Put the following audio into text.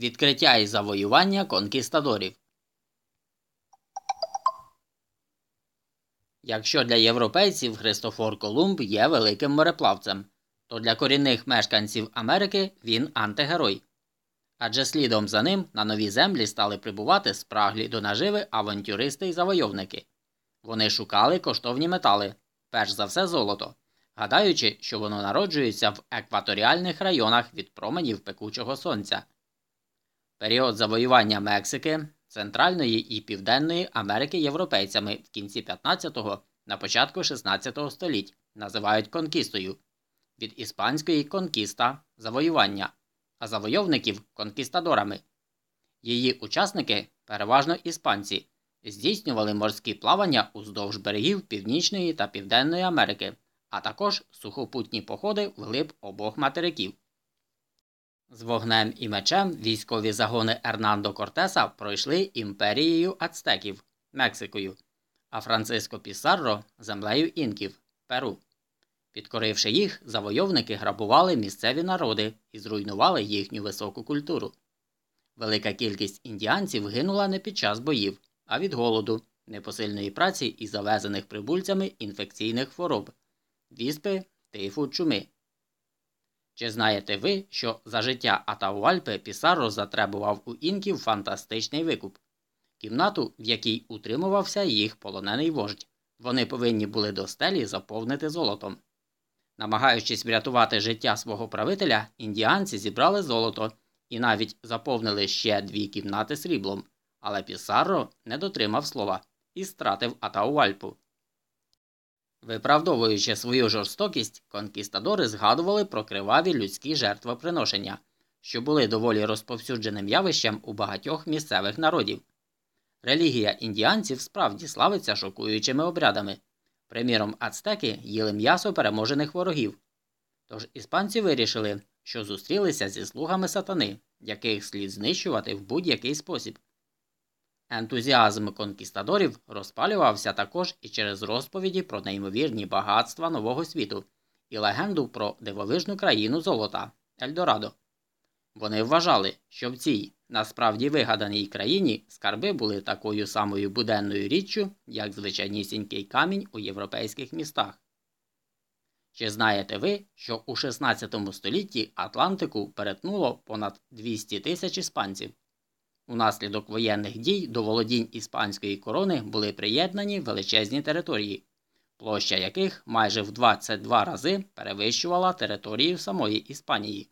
Відкриття і завоювання конкістадорів. Якщо для європейців Христофор Колумб є великим мореплавцем, то для корінних мешканців Америки він антигерой. Адже слідом за ним на нові землі стали прибувати спраглі до наживи авантюристи і завойовники. Вони шукали коштовні метали, перш за все золото, гадаючи, що воно народжується в екваторіальних районах від променів пекучого сонця. Період завоювання Мексики, Центральної і Південної Америки європейцями в кінці 15-го на початку 16 століть називають конкістою від іспанської конкіста завоювання, а завойовників конкістадорами. Її учасники, переважно іспанці, здійснювали морські плавання уздовж берегів Північної та Південної Америки, а також сухопутні походи вглиб обох материків. З вогнем і мечем військові загони Ернандо Кортеса пройшли імперією ацтеків Мексикою, а Франциско Пісарро землею інків Перу. Підкоривши їх, завойовники грабували місцеві народи і зруйнували їхню високу культуру. Велика кількість індіанців гинула не під час боїв, а від голоду, непосильної праці і завезених прибульцями інфекційних хвороб, віспи, тифу, чуми. Чи знаєте ви, що за життя Атауальпи Пісаро затребував у інків фантастичний викуп? Кімнату, в якій утримувався їх полонений вождь. Вони повинні були до стелі заповнити золотом. Намагаючись врятувати життя свого правителя, індіанці зібрали золото і навіть заповнили ще дві кімнати сріблом, але Пісарро не дотримав слова і стратив Атауальпу. Виправдовуючи свою жорстокість, конкістадори згадували про криваві людські жертвоприношення, що були доволі розповсюдженим явищем у багатьох місцевих народів. Релігія індіанців справді славиться шокуючими обрядами. Приміром, ацтеки їли м'ясо переможених ворогів. Тож іспанці вирішили, що зустрілися зі слугами сатани, яких слід знищувати в будь-який спосіб. Ентузіазм конкістадорів розпалювався також і через розповіді про неймовірні багатства нового світу і легенду про дивовижну країну золота Ельдорадо. Вони вважали, що в цій насправді вигаданій країні скарби були такою самою буденною річчю, як звичайнісінький камінь у європейських містах. Чи знаєте ви, що у 16 столітті Атлантику перетнуло понад 200 тисяч іспанців? Унаслідок воєнних дій до володінь іспанської корони були приєднані величезні території, площа яких майже в 22 рази перевищувала територію самої Іспанії.